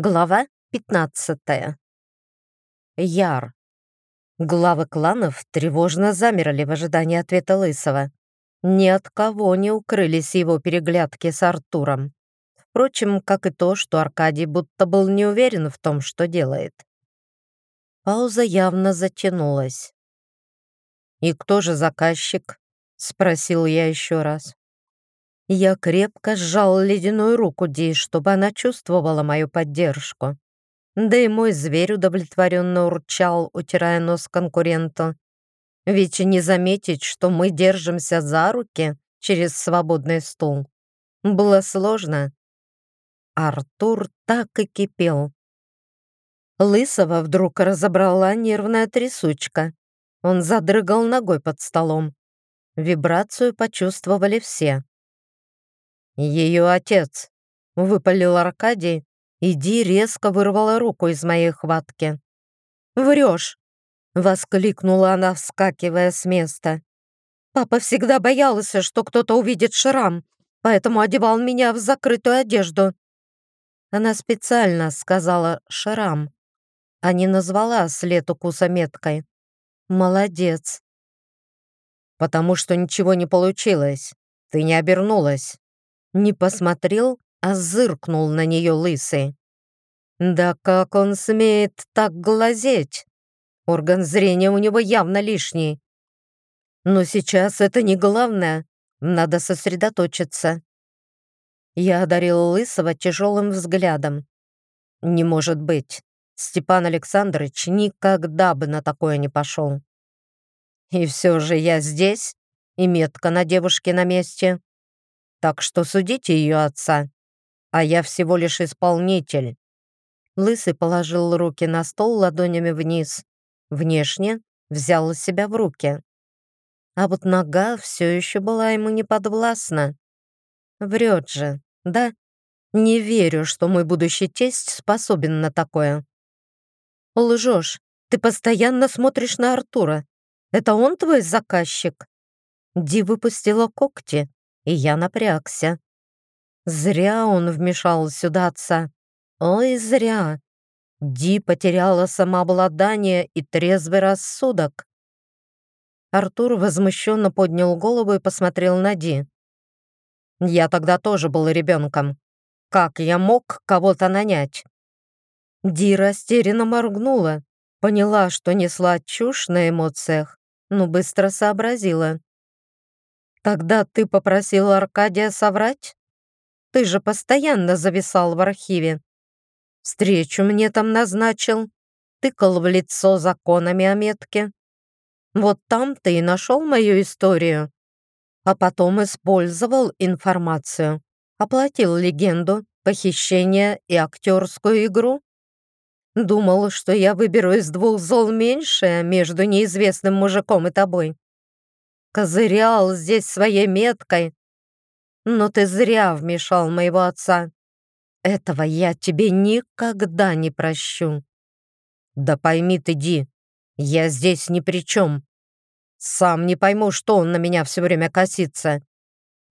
Глава 15. Яр. Главы кланов тревожно замерли в ожидании ответа Лысого. Ни от кого не укрылись его переглядки с Артуром. Впрочем, как и то, что Аркадий будто был не уверен в том, что делает. Пауза явно затянулась. «И кто же заказчик?» — спросил я еще раз. Я крепко сжал ледяную руку Ди, чтобы она чувствовала мою поддержку. Да и мой зверь удовлетворенно урчал, утирая нос конкуренту. Ведь не заметить, что мы держимся за руки через свободный стул, было сложно. Артур так и кипел. Лысого вдруг разобрала нервная трясучка. Он задрыгал ногой под столом. Вибрацию почувствовали все. «Ее отец», — выпалил Аркадий, и Ди резко вырвала руку из моей хватки. «Врешь!» — воскликнула она, вскакивая с места. «Папа всегда боялся, что кто-то увидит шрам, поэтому одевал меня в закрытую одежду». Она специально сказала «шрам», а не назвала след укуса меткой. «Молодец». «Потому что ничего не получилось. Ты не обернулась», не посмотрел, а зыркнул на нее лысый. Да как он смеет так глазеть? Орган зрения у него явно лишний. Но сейчас это не главное. Надо сосредоточиться. Я одарил Лысого тяжелым взглядом. Не может быть. Степан Александрович никогда бы на такое не пошел. И все же я здесь, и метка на девушке на месте. Так что судите ее отца, а я всего лишь исполнитель». Лысый положил руки на стол ладонями вниз. Внешне взял себя в руки. А вот нога все еще была ему не подвластна. Врет же, да? Не верю, что мой будущий тесть способен на такое. Лжешь. Ты постоянно смотришь на Артура. Это он твой заказчик? Ди выпустила когти, и я напрягся. Зря он вмешал сюда отца. Ой, зря. Ди потеряла самообладание и трезвый рассудок. Артур возмущенно поднял голову и посмотрел на Ди. «Я тогда тоже был ребенком. Как я мог кого-то нанять?» Ди растерянно моргнула, поняла, что несла чушь на эмоциях, но быстро сообразила. Тогда ты попросил Аркадия соврать? Ты же постоянно зависал в архиве. Встречу мне там назначил, тыкал в лицо законами о метке. Вот там ты и нашел мою историю. А потом использовал информацию, оплатил легенду, похищение и актерскую игру. Думал, что я выберу из двух зол меньшее между неизвестным мужиком и тобой козырял здесь своей меткой. Но ты зря вмешал моего отца. Этого я тебе никогда не прощу. Да пойми ты, Ди, я здесь ни при чем. Сам не пойму, что он на меня все время косится.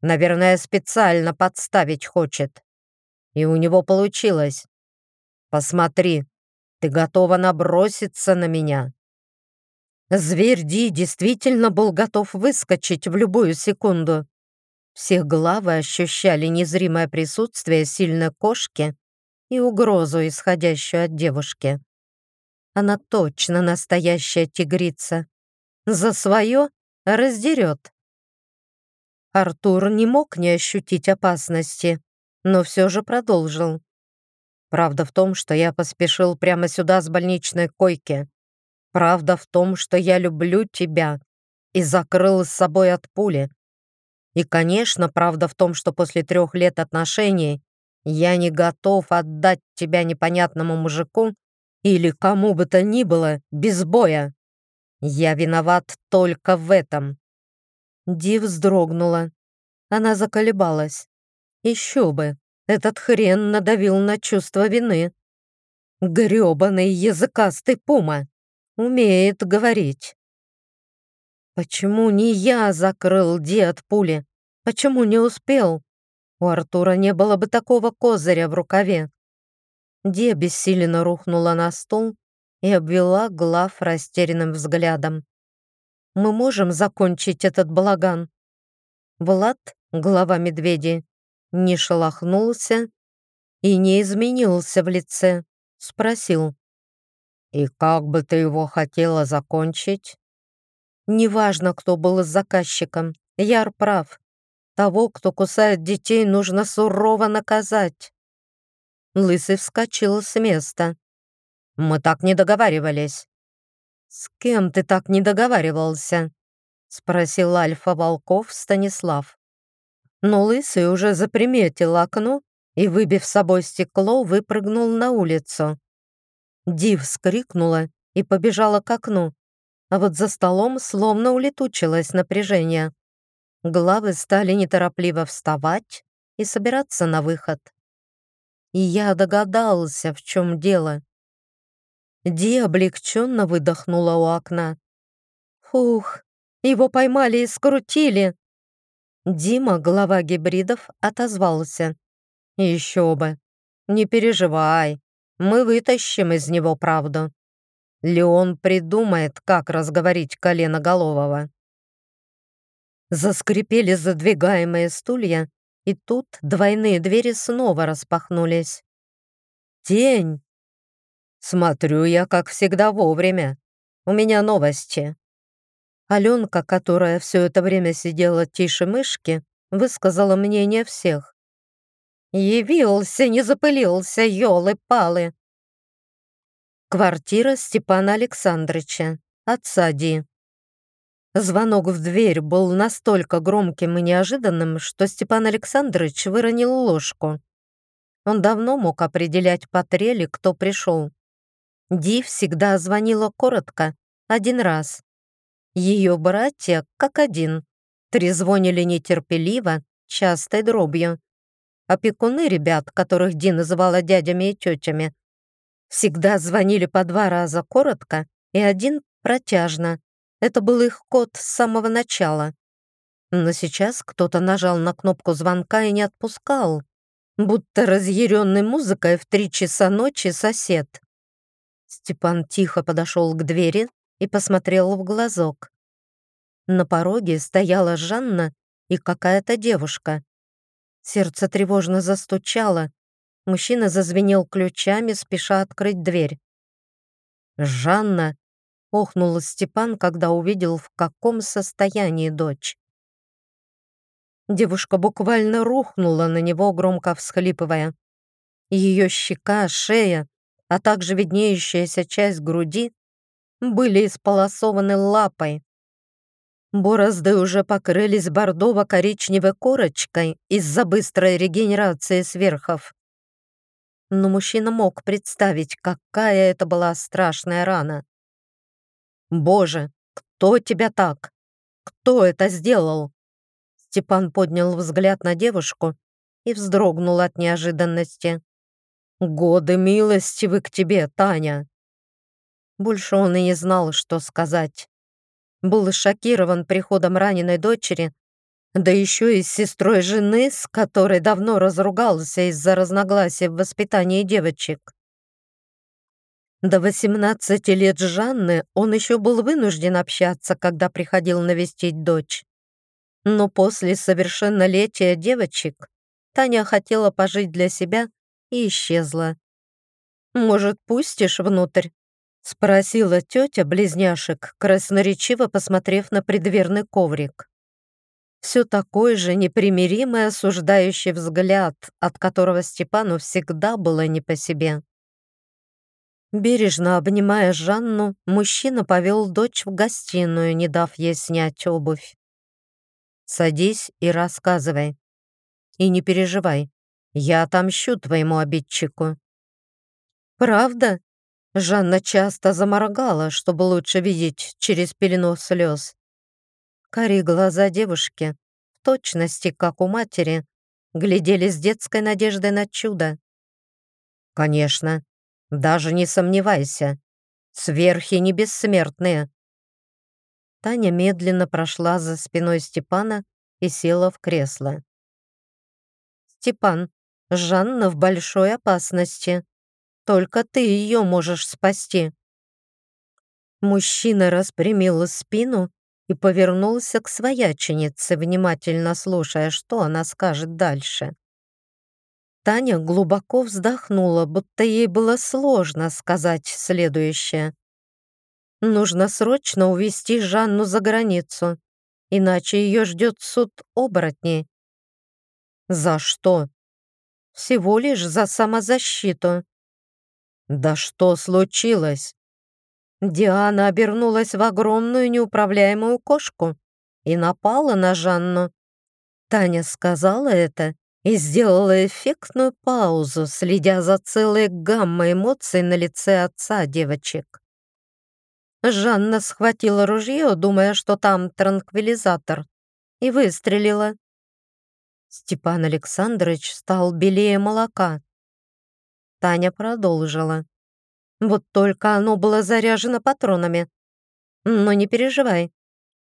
Наверное, специально подставить хочет. И у него получилось. Посмотри, ты готова наброситься на меня. Зверь Ди действительно был готов выскочить в любую секунду. Все главы ощущали незримое присутствие сильной кошки и угрозу, исходящую от девушки. Она точно настоящая тигрица. За свое раздерет. Артур не мог не ощутить опасности, но все же продолжил. Правда в том, что я поспешил прямо сюда с больничной койки. Правда в том, что я люблю тебя и закрыл с собой от пули. И, конечно, правда в том, что после трех лет отношений я не готов отдать тебя непонятному мужику или кому бы то ни было без боя. Я виноват только в этом». Ди вздрогнула. Она заколебалась. Еще бы, этот хрен надавил на чувство вины. Грёбаный языкастый пума умеет говорить. Почему не я закрыл Ди от пули? Почему не успел? У Артура не было бы такого козыря в рукаве. Ди обессиленно рухнула на стул и обвела глав растерянным взглядом. «Мы можем закончить этот балаган?» Влад, глава медведи, не шелохнулся и не изменился в лице. Спросил. «И как бы ты его хотела закончить?» «Неважно, кто был заказчиком. Яр прав. Того, кто кусает детей, нужно сурово наказать». Лысый вскочил с места. «Мы так не договаривались». «С кем ты так не договаривался?» спросил Альфа Волков Станислав. Но Лысый уже заприметил окно и, выбив с собой стекло, выпрыгнул на улицу. Див скрикнула и побежала к окну, а вот за столом словно улетучилось напряжение. Главы стали неторопливо вставать и собираться на выход. И я догадался, в чем дело. Ди облегченно выдохнула у окна. «Фух, его поймали и скрутили!» Дима, глава гибридов, отозвался. «Еще бы! Не переживай, мы вытащим из него правду. Леон придумает, как разговорить коленоголового». Заскрипели задвигаемые стулья, и тут двойные двери снова распахнулись. «День!» «Смотрю я, как всегда, вовремя. У меня новости». Аленка, которая все это время сидела тише мышки, высказала мнение всех. «Явился, не запылился, елы-палы!» Квартира Степана Александровича, отца Ди. Звонок в дверь был настолько громким и неожиданным, что Степан Александрович выронил ложку. Он давно мог определять по трели, кто пришел. Ди всегда звонила коротко, один раз. Ее братья, как один, трезвонили нетерпеливо, частой дробью. Опекуны ребят, которых Ди называла дядями и тетями, всегда звонили по два раза коротко и один протяжно. Это был их код с самого начала. Но сейчас кто-то нажал на кнопку звонка и не отпускал, будто разъяренный музыкой в три часа ночи сосед. Степан тихо подошел к двери, и посмотрел в глазок. На пороге стояла Жанна и какая-то девушка. Сердце тревожно застучало. Мужчина зазвенел ключами, спеша открыть дверь. «Жанна!» — охнул Степан, когда увидел, в каком состоянии дочь. Девушка буквально рухнула на него, громко всхлипывая. Ее щека, шея, а также виднеющаяся часть груди были исполосованы лапой. Борозды уже покрылись бордово-коричневой корочкой из-за быстрой регенерации сверхов. Но мужчина мог представить, какая это была страшная рана. «Боже, кто тебя так? Кто это сделал?» Степан поднял взгляд на девушку и вздрогнул от неожиданности. «Годы милостивы к тебе, Таня!» Больше он и не знал, что сказать. Был шокирован приходом раненой дочери, да еще и с сестрой жены, с которой давно разругался из-за разногласий в воспитании девочек. До 18 лет Жанны он еще был вынужден общаться, когда приходил навестить дочь. Но после совершеннолетия девочек Таня хотела пожить для себя и исчезла. «Может, пустишь внутрь?» Спросила тетя близняшек, красноречиво посмотрев на предверный коврик. Все такой же непримиримый осуждающий взгляд, от которого Степану всегда было не по себе. Бережно обнимая Жанну, мужчина повел дочь в гостиную, не дав ей снять обувь. «Садись и рассказывай. И не переживай, я отомщу твоему обидчику». «Правда?» Жанна часто заморгала, чтобы лучше видеть через пелену слез. Кари глаза девушки, в точности, как у матери, глядели с детской надеждой на чудо. «Конечно, даже не сомневайся, сверхи не бессмертные». Таня медленно прошла за спиной Степана и села в кресло. «Степан, Жанна в большой опасности», Только ты ее можешь спасти». Мужчина распрямил спину и повернулся к свояченице, внимательно слушая, что она скажет дальше. Таня глубоко вздохнула, будто ей было сложно сказать следующее. «Нужно срочно увезти Жанну за границу, иначе ее ждет суд оборотней». «За что?» «Всего лишь за самозащиту». «Да что случилось?» Диана обернулась в огромную неуправляемую кошку и напала на Жанну. Таня сказала это и сделала эффектную паузу, следя за целой гаммой эмоций на лице отца девочек. Жанна схватила ружье, думая, что там транквилизатор, и выстрелила. Степан Александрович стал белее молока. Таня продолжила. Вот только оно было заряжено патронами. Но не переживай.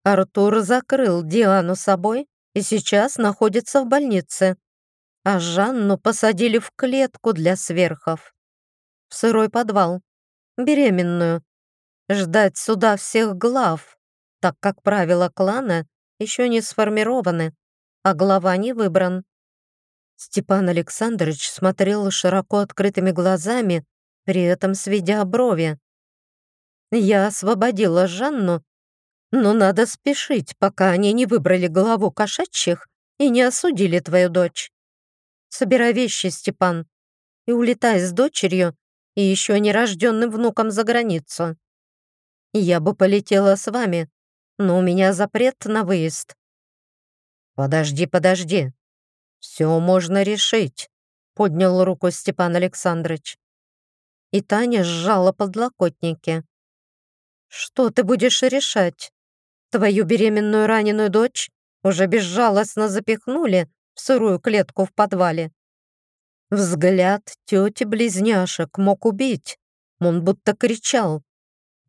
Артур закрыл Диану собой и сейчас находится в больнице а Жанну посадили в клетку для сверхов. В сырой подвал. Беременную. Ждать суда всех глав, так как правила клана еще не сформированы, а глава не выбран. Степан Александрович смотрел широко открытыми глазами, при этом сведя брови. «Я освободила Жанну, но надо спешить, пока они не выбрали главу кошачьих и не осудили твою дочь. Собирай вещи, Степан, и улетай с дочерью и еще нерожденным внуком за границу. Я бы полетела с вами, но у меня запрет на выезд. Подожди, подожди. Все можно решить, поднял руку Степан Александрович. И Таня сжала подлокотники. Что ты будешь решать? Твою беременную раненую дочь уже безжалостно запихнули в сырую клетку в подвале. Взгляд тети-близняшек мог убить. Он будто кричал.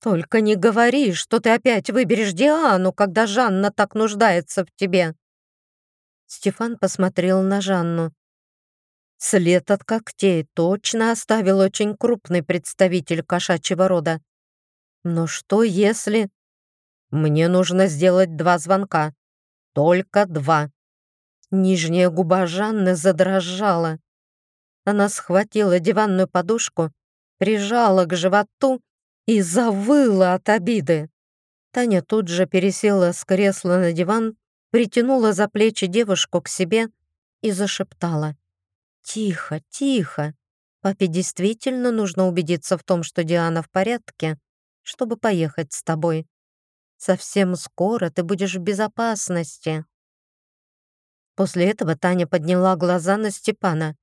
«Только не говори, что ты опять выберешь Диану, когда Жанна так нуждается в тебе!» Стефан посмотрел на Жанну. След от когтей точно оставил очень крупный представитель кошачьего рода. Но что если... Мне нужно сделать два звонка. Только два. Нижняя губа Жанны задрожала. Она схватила диванную подушку, прижала к животу и завыла от обиды. Таня тут же пересела с кресла на диван, притянула за плечи девушку к себе и зашептала. «Тихо, тихо. Папе действительно нужно убедиться в том, что Диана в порядке, чтобы поехать с тобой. Совсем скоро ты будешь в безопасности». После этого Таня подняла глаза на Степана.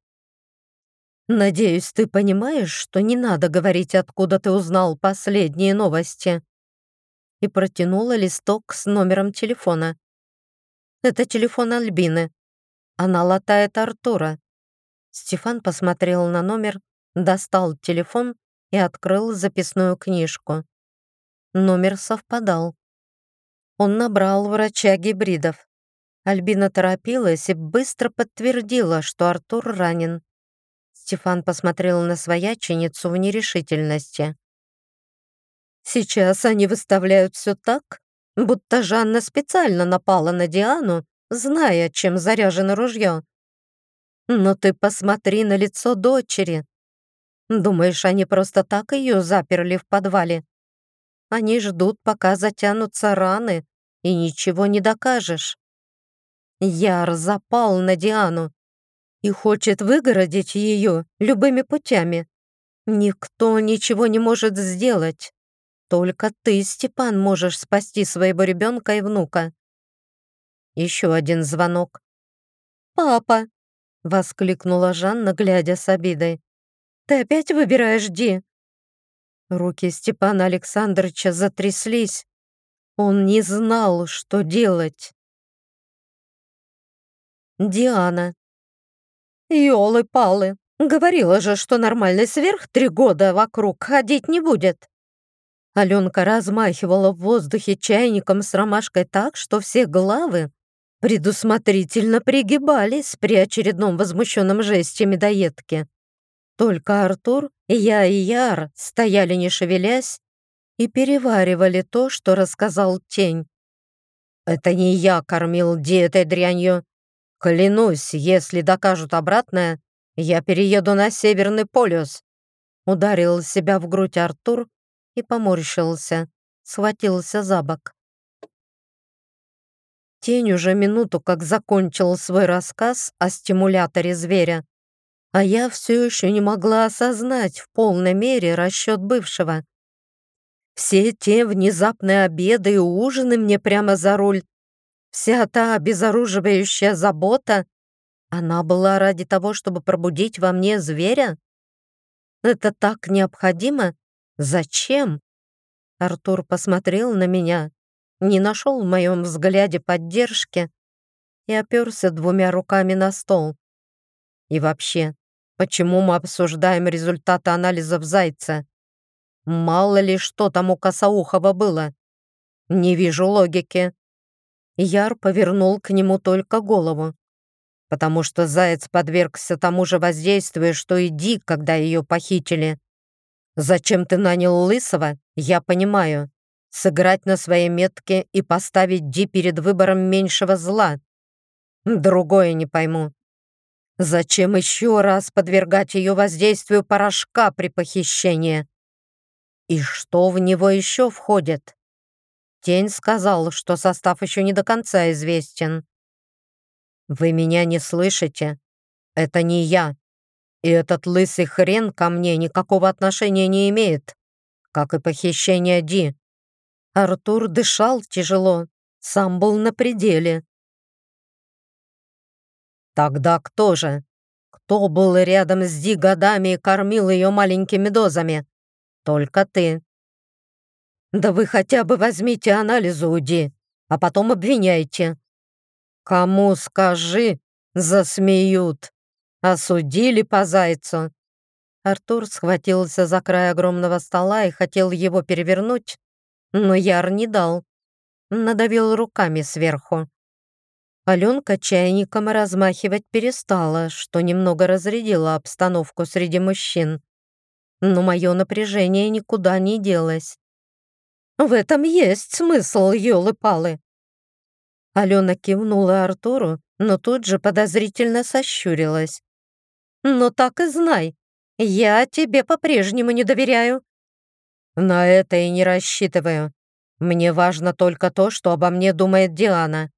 «Надеюсь, ты понимаешь, что не надо говорить, откуда ты узнал последние новости?» И протянула листок с номером телефона. «Это телефон Альбины. Она латает Артура». Стефан посмотрел на номер, достал телефон и открыл записную книжку. Номер совпадал. Он набрал врача гибридов. Альбина торопилась и быстро подтвердила, что Артур ранен. Стефан посмотрел на свояченицу в нерешительности. «Сейчас они выставляют все так, будто Жанна специально напала на Диану, зная, чем заряжено ружье. Но ты посмотри на лицо дочери. Думаешь, они просто так ее заперли в подвале? Они ждут, пока затянутся раны, и ничего не докажешь. Яр запал на Диану и хочет выгородить ее любыми путями. Никто ничего не может сделать. Только ты, Степан, можешь спасти своего ребенка и внука. Еще один звонок. «Папа!» — воскликнула Жанна, глядя с обидой. «Ты опять выбираешь Ди?» Руки Степана Александровича затряслись. Он не знал, что делать. Диана. «Ёлы-палы, говорила же, что нормальный сверх три года вокруг ходить не будет». Аленка размахивала в воздухе чайником с ромашкой так, что все главы предусмотрительно пригибались при очередном возмущенном жесте медоедки. Только Артур Я и Яр стояли не шевелясь и переваривали то, что рассказал тень. «Это не я кормил Ди этой дрянью. Клянусь, если докажут обратное, я перееду на Северный полюс». Ударил себя в грудь Артур и поморщился, схватился за бок. Тень уже минуту как закончил свой рассказ о стимуляторе зверя, а я все еще не могла осознать в полной мере расчет бывшего. Все те внезапные обеды и ужины мне прямо за руль, вся та обезоруживающая забота, она была ради того, чтобы пробудить во мне зверя? Это так необходимо? Зачем? Артур посмотрел на меня, не нашел в моем взгляде поддержки и оперся двумя руками на стол. И вообще, почему мы обсуждаем результаты анализов зайца? Мало ли, что там у Косоухова было. Не вижу логики. Яр повернул к нему только голову, потому что заяц подвергся тому же воздействию, что и Ди, когда ее похитили. Зачем ты нанял Лысого, я понимаю. Сыграть на своей метке и поставить Ди перед выбором меньшего зла. Другое не пойму. Зачем еще раз подвергать ее воздействию порошка при похищении? И что в него еще входит? Тень сказал, что состав еще не до конца известен. «Вы меня не слышите? Это не я. И этот лысый хрен ко мне никакого отношения не имеет, как и похищение Ди. Артур дышал тяжело, сам был на пределе. Тогда кто же? Кто был рядом с Ди годами и кормил ее маленькими дозами? Только ты. Да вы хотя бы возьмите анализы у Ди, а потом обвиняйте. Кому скажи, засмеют. Осудили по зайцу. Артур схватился за край огромного стола и хотел его перевернуть, но Яр не дал. Надавил руками сверху. Аленка чайником размахивать перестала, что немного разрядило обстановку среди мужчин. Но мое напряжение никуда не делось. «В этом есть смысл, елы-палы!» Алена кивнула Артуру, но тут же подозрительно сощурилась. Но так и знай, я тебе по-прежнему не доверяю». «На это и не рассчитываю. Мне важно только то, что обо мне думает Диана».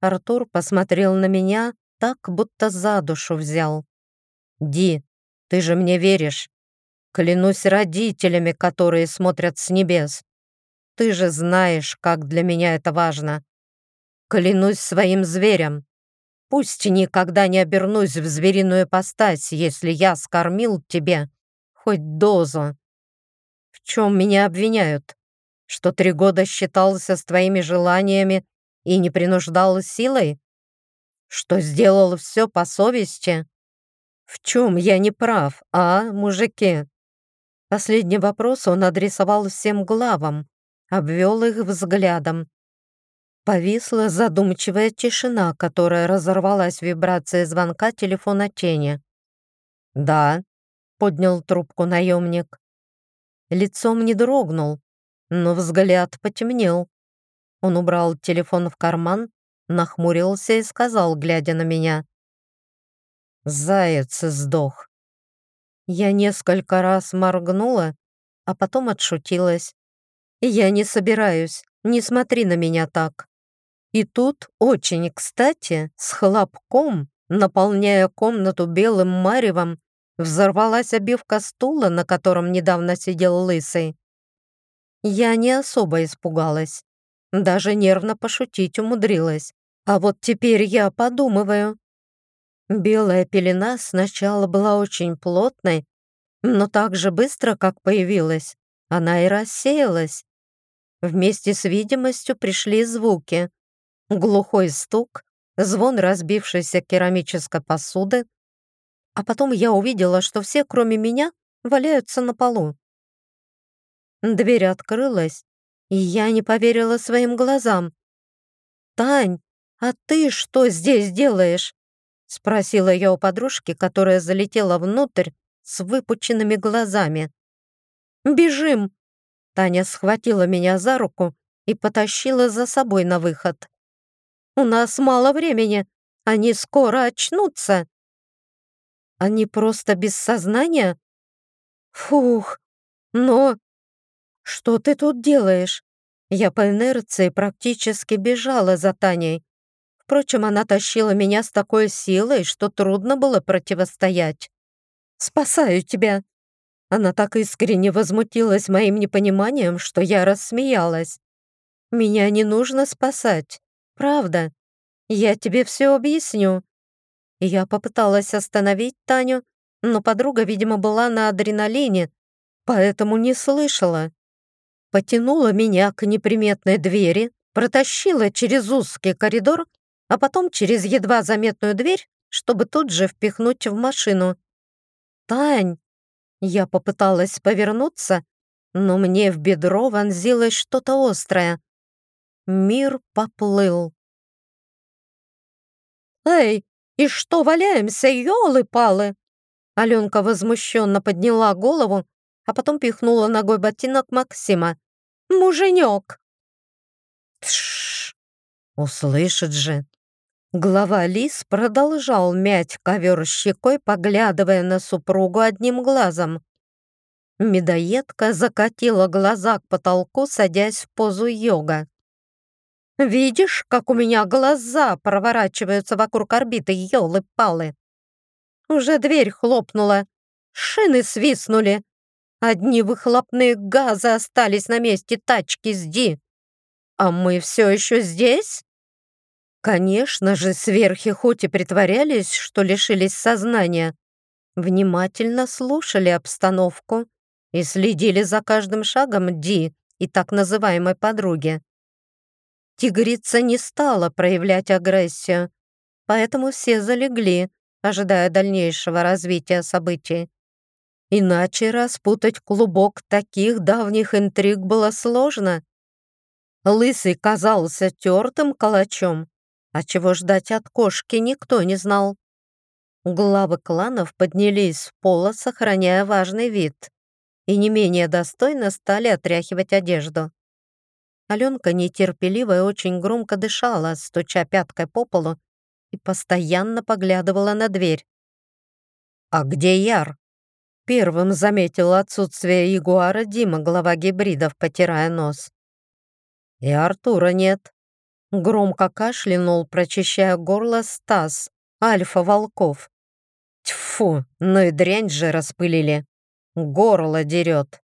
Артур посмотрел на меня так, будто за душу взял. «Ди, ты же мне веришь. Клянусь родителями, которые смотрят с небес. Ты же знаешь, как для меня это важно. Клянусь своим зверем. Пусть никогда не обернусь в звериную постась, если я скормил тебе хоть дозу. В чем меня обвиняют? Что три года считался с твоими желаниями и не принуждал силой? Что сделал все по совести? В чем я не прав, а, мужики? Последний вопрос он адресовал всем главам, обвел их взглядом. Повисла задумчивая тишина, которая разорвалась вибрацией звонка телефона тени. «Да», — поднял трубку наемник. Лицом не дрогнул, но взгляд потемнел. Он убрал телефон в карман, нахмурился и сказал, глядя на меня. «Заяц сдох». Я несколько раз моргнула, а потом отшутилась. «Я не собираюсь, не смотри на меня так». И тут очень кстати, с хлопком, наполняя комнату белым маревом, взорвалась обивка стула, на котором недавно сидел лысый. Я не особо испугалась, даже нервно пошутить умудрилась. А вот теперь я подумываю. Белая пелена сначала была очень плотной, но так же быстро, как появилась, она и рассеялась. Вместе с видимостью пришли звуки — глухой стук, звон разбившейся керамической посуды, а потом я увидела, что все, кроме меня, валяются на полу. Дверь открылась, и я не поверила своим глазам. «Тань, а ты что здесь делаешь?» Спросила я у подружки, которая залетела внутрь с выпученными глазами. «Бежим!» Таня схватила меня за руку и потащила за собой на выход. «У нас мало времени, они скоро очнутся!» «Они просто без сознания?» «Фух, но...» «Что ты тут делаешь?» Я по инерции практически бежала за Таней. Впрочем, она тащила меня с такой силой, что трудно было противостоять. «Спасаю тебя!» Она так искренне возмутилась моим непониманием, что я рассмеялась. «Меня не нужно спасать. Правда. Я тебе все объясню». Я попыталась остановить Таню, но подруга, видимо, была на адреналине, поэтому не слышала. Потянула меня к неприметной двери, протащила через узкий коридор а потом через едва заметную дверь, чтобы тут же впихнуть в машину. «Тань!» Я попыталась повернуться, но мне в бедро вонзилось что-то острое. Мир поплыл. «Эй, и что валяемся, ёлы-палы?» Аленка возмущенно подняла голову, а потом пихнула ногой ботинок Максима. «Муженек!» «Тш! Услышит же!» Глава Лис продолжал мять ковер щекой, поглядывая на супругу одним глазом. Медоедка закатила глаза к потолку, садясь в позу йога. «Видишь, как у меня глаза проворачиваются вокруг орбиты, елы-палы?» Уже дверь хлопнула, шины свистнули. Одни выхлопные газы остались на месте тачки с Ди. «А мы все еще здесь?» Конечно же, сверхи хоть и притворялись, что лишились сознания, внимательно слушали обстановку и следили за каждым шагом Ди и так называемой подруги. Тигрица не стала проявлять агрессию, поэтому все залегли, ожидая дальнейшего развития событий. Иначе распутать клубок таких давних интриг было сложно. Лысый казался тертым калачом, а чего ждать от кошки никто не знал. Главы кланов поднялись в пола, сохраняя важный вид, и не менее достойно стали отряхивать одежду. Аленка нетерпеливо и очень громко дышала, стуча пяткой по полу, и постоянно поглядывала на дверь. «А где Яр?» Первым заметил отсутствие ягуара Дима, глава гибридов, потирая нос. «И Артура нет», Громко кашлянул, прочищая горло Стас, альфа волков. Тьфу, ну и дрянь же распылили. Горло дерет.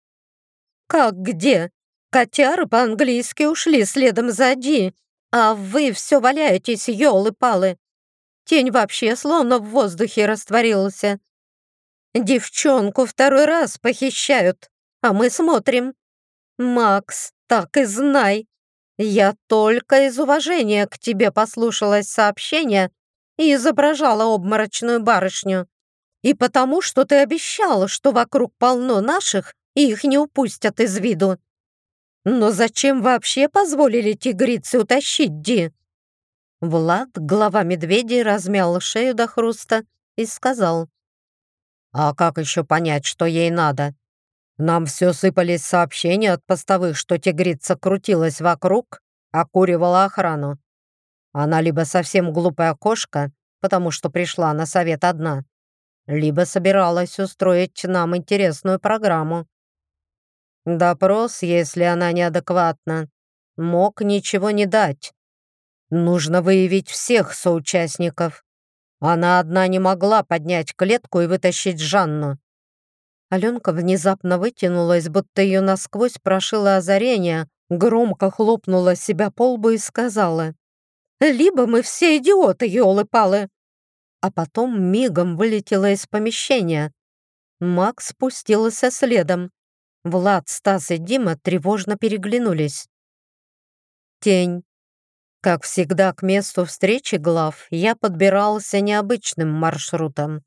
«Как где? Котяры по-английски ушли следом за Ди, а вы все валяетесь, елы-палы. Тень вообще словно в воздухе растворился. Девчонку второй раз похищают, а мы смотрим. Макс, так и знай, я только из уважения к тебе послушалась сообщения и изображала обморочную барышню. И потому, что ты обещала, что вокруг полно наших, и их не упустят из виду. Но зачем вообще позволили тигрице утащить Ди? Влад, глава медведей, размял шею до хруста и сказал. «А как еще понять, что ей надо? Нам все сыпались сообщения от постовых, что тигрица крутилась вокруг, окуривала охрану. Она либо совсем глупая кошка, потому что пришла на совет одна, либо собиралась устроить нам интересную программу. Допрос, если она неадекватна, мог ничего не дать. Нужно выявить всех соучастников. Она одна не могла поднять клетку и вытащить Жанну. Аленка внезапно вытянулась, будто ее насквозь прошило озарение, громко хлопнула себя по лбу и сказала, «Либо мы все идиоты, елы-палы!» А потом мигом вылетела из помещения. Макс спустился следом. Влад, Стас и Дима тревожно переглянулись. Тень. Как всегда, к месту встречи глав я подбирался необычным маршрутом.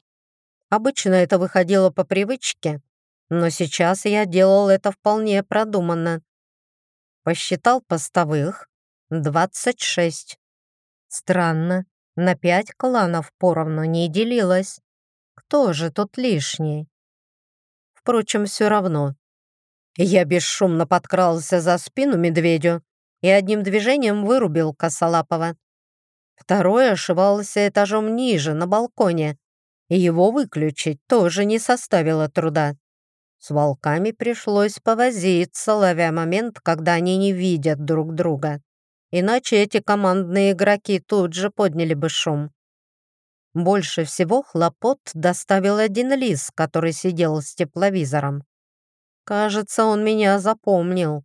Обычно это выходило по привычке, но сейчас я делал это вполне продуманно. Посчитал постовых — 26. Странно, на пять кланов поровну не делилось. Кто же тут лишний? впрочем, все равно. Я бесшумно подкрался за спину медведю и одним движением вырубил косолапого. Второй ошивался этажом ниже, на балконе, и его выключить тоже не составило труда. С волками пришлось повозиться, ловя момент, когда они не видят друг друга. Иначе эти командные игроки тут же подняли бы шум. Больше всего хлопот доставил один лис, который сидел с тепловизором. Кажется, он меня запомнил.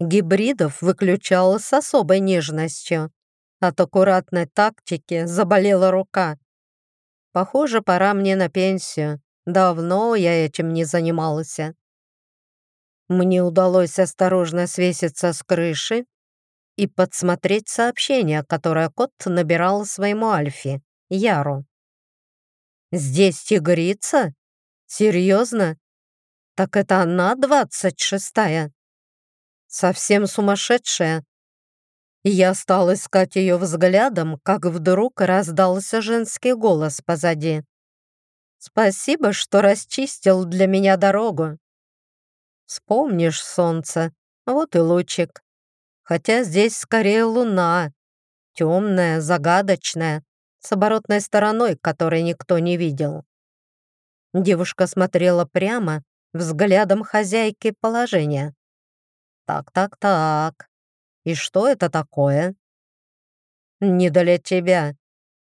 Гибридов выключал с особой нежностью. От аккуратной тактики заболела рука. Похоже, пора мне на пенсию. Давно я этим не занимался. Мне удалось осторожно свеситься с крыши и подсмотреть сообщение, которое кот набирал своему Альфе, Яру. «Здесь тигрица? Серьезно? Так это она двадцать шестая? Совсем сумасшедшая?» Я стал искать ее взглядом, как вдруг раздался женский голос позади. Спасибо, что расчистил для меня дорогу. Вспомнишь солнце, вот и лучик. Хотя здесь скорее луна, темная, загадочная, с оборотной стороной, которой никто не видел. Девушка смотрела прямо, взглядом хозяйки положения. «Так-так-так, и что это такое?» «Не для тебя».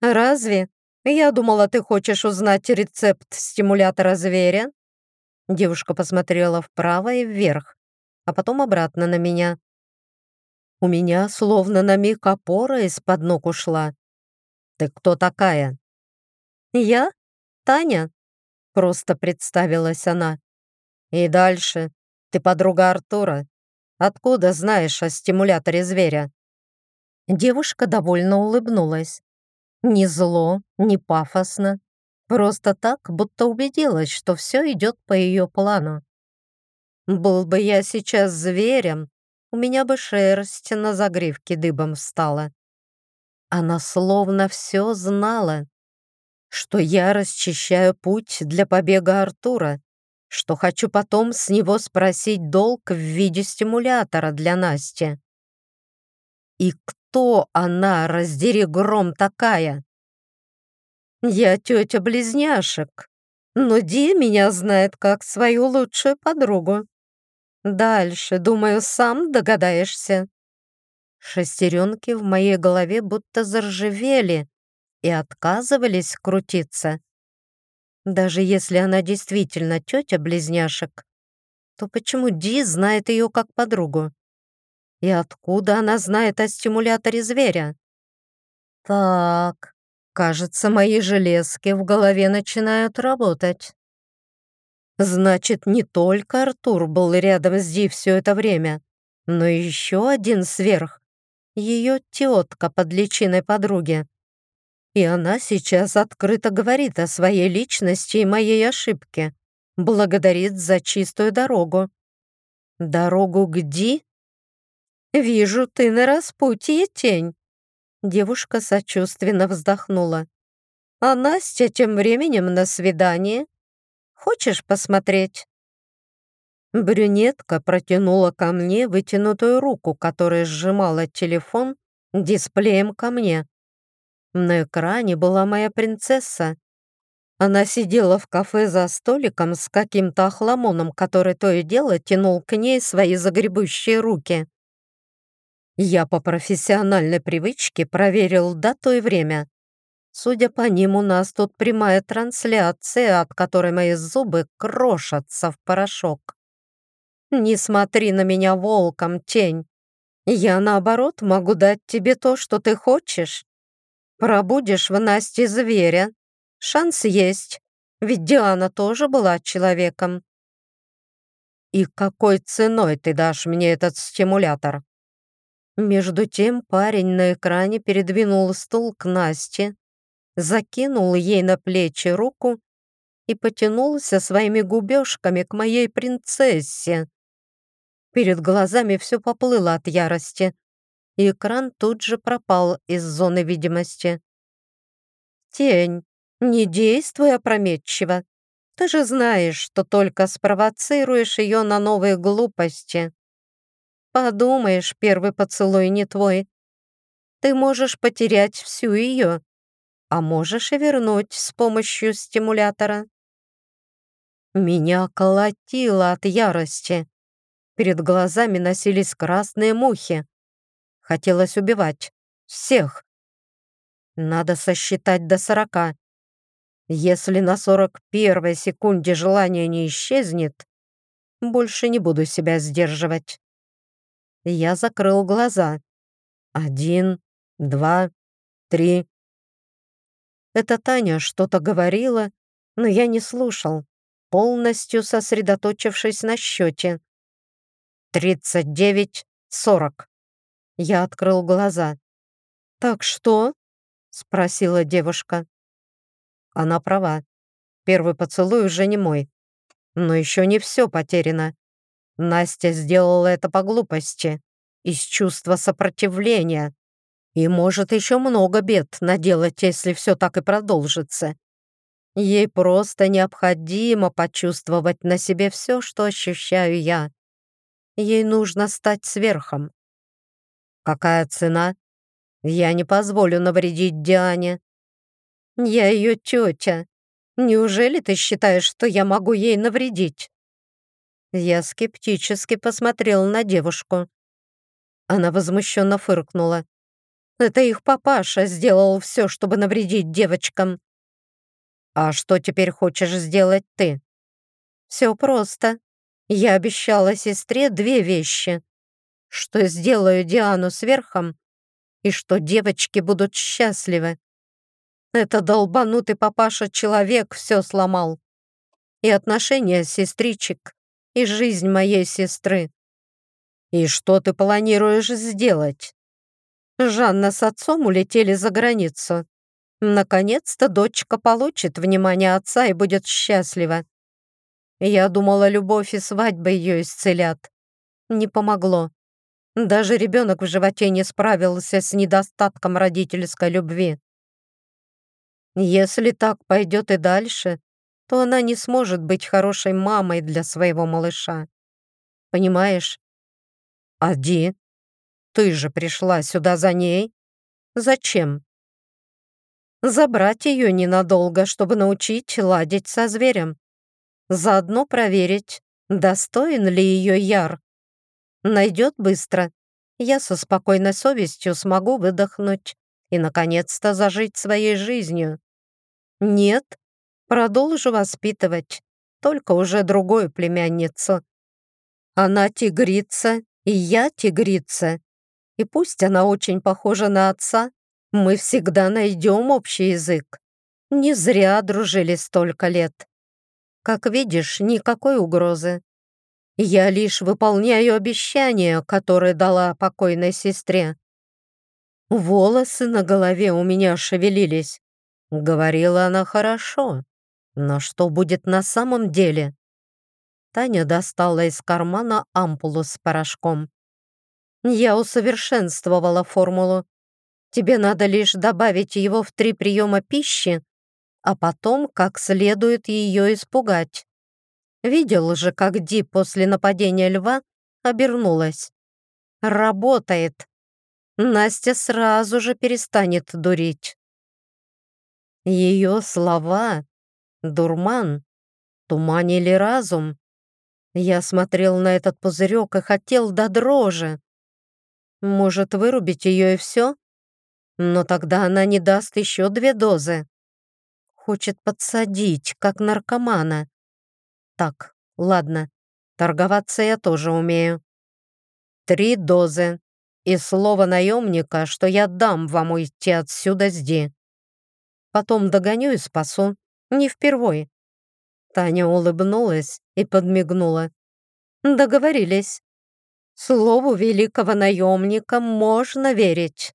«Разве?» «Я думала, ты хочешь узнать рецепт стимулятора зверя?» Девушка посмотрела вправо и вверх, а потом обратно на меня. У меня словно на миг опора из-под ног ушла. «Ты кто такая?» «Я? Таня?» Просто представилась она. «И дальше. Ты подруга Артура. Откуда знаешь о стимуляторе зверя?» Девушка довольно улыбнулась. Ни зло, ни пафосно. Просто так, будто убедилась, что все идет по ее плану. Был бы я сейчас зверем, у меня бы шерсть на загривке дыбом встала. Она словно все знала, что я расчищаю путь для побега Артура, что хочу потом с него спросить долг в виде стимулятора для Насти. И кто она, раздери гром, такая? Я тетя близняшек, но Ди меня знает как свою лучшую подругу. Дальше, думаю, сам догадаешься. Шестеренки в моей голове будто заржавели и отказывались крутиться. Даже если она действительно тетя близняшек, то почему Ди знает ее как подругу? И откуда она знает о стимуляторе зверя? Так, кажется, мои железки в голове начинают работать. Значит, не только Артур был рядом с Ди все это время, но еще один сверх. Ее тетка под личиной подруги. И она сейчас открыто говорит о своей личности и моей ошибке. Благодарит за чистую дорогу. Дорогу Ди? «Вижу, ты на распутье, тень!» Девушка сочувственно вздохнула. «А Настя тем временем на свидание. Хочешь посмотреть?» Брюнетка протянула ко мне вытянутую руку, которая сжимала телефон дисплеем ко мне. На экране была моя принцесса. Она сидела в кафе за столиком с каким-то охламоном, который то и дело тянул к ней свои загребущие руки. Я по профессиональной привычке проверил дату и время. Судя по ним, у нас тут прямая трансляция, от которой мои зубы крошатся в порошок. Не смотри на меня волком, тень. Я, наоборот, могу дать тебе то, что ты хочешь. Пробудешь в Насте зверя. Шанс есть, ведь Диана тоже была человеком. И какой ценой ты дашь мне этот стимулятор? Между тем парень на экране передвинул стул к Насте, закинул ей на плечи руку и потянулся своими губежками к моей принцессе. Перед глазами все поплыло от ярости, и экран тут же пропал из зоны видимости. «Тень, не действуй опрометчиво. Ты же знаешь, что только спровоцируешь ее на новые глупости. Подумаешь, первый поцелуй не твой. Ты можешь потерять всю ее, а можешь и вернуть с помощью стимулятора. Меня колотило от ярости. Перед глазами носились красные мухи. Хотелось убивать. Всех. Надо сосчитать до сорока. Если на сорок первой секунде желание не исчезнет, больше не буду себя сдерживать. Я закрыл глаза. Один, два, три. Это Таня что-то говорила, но я не слушал, полностью сосредоточившись на счете. «Тридцать девять, сорок». Я открыл глаза. «Так что?» — спросила девушка. Она права. Первый поцелуй уже не мой. Но еще не все потеряно. Настя сделала это по глупости, из чувства сопротивления. И может еще много бед наделать, если все так и продолжится. Ей просто необходимо почувствовать на себе все, что ощущаю я. Ей нужно стать сверхом. Какая цена? Я не позволю навредить Диане. Я ее тетя. Неужели ты считаешь, что я могу ей навредить? Я скептически посмотрел на девушку. Она возмущенно фыркнула. Это их папаша сделал все, чтобы навредить девочкам. А что теперь хочешь сделать ты? Все просто. Я обещала сестре две вещи. Что сделаю Диану сверхом и что девочки будут счастливы. Это долбанутый папаша-человек все сломал. И отношения сестричек, и жизнь моей сестры. И что ты планируешь сделать? Жанна с отцом улетели за границу. Наконец-то дочка получит внимание отца и будет счастлива. Я думала, любовь и свадьба ее исцелят. Не помогло. Даже ребенок в животе не справился с недостатком родительской любви. Если так пойдет и дальше, то она не сможет быть хорошей мамой для своего малыша. Понимаешь? Ади, ты же пришла сюда за ней. Зачем? Забрать ее ненадолго, чтобы научить ладить со зверем. Заодно проверить, достоин ли ее яр. Найдет быстро. Я со спокойной совестью смогу выдохнуть и, наконец-то, зажить своей жизнью. Нет, продолжу воспитывать, только уже другую племянницу. Она тигрица, и я тигрица. И пусть она очень похожа на отца, мы всегда найдем общий язык. Не зря дружили столько лет. Как видишь, никакой угрозы. Я лишь выполняю обещание, которое дала покойной сестре. Волосы на голове у меня шевелились. Говорила она хорошо, но что будет на самом деле? Таня достала из кармана ампулу с порошком. Я усовершенствовала формулу. Тебе надо лишь добавить его в три приема пищи, а потом как следует ее испугать. Видел же, как Ди после нападения льва обернулась. Работает. Настя сразу же перестанет дурить. Ее слова, дурман, туманили разум. Я смотрел на этот пузырек и хотел до дрожи. Может, вырубить ее и все? Но тогда она не даст еще две дозы. Хочет подсадить, как наркомана. Так, ладно, торговаться я тоже умею. Три дозы и слово наемника, что я дам вам уйти отсюда с Ди. Потом догоню и спасу. Не впервой. Таня улыбнулась и подмигнула. Договорились. Слову великого наемника можно верить.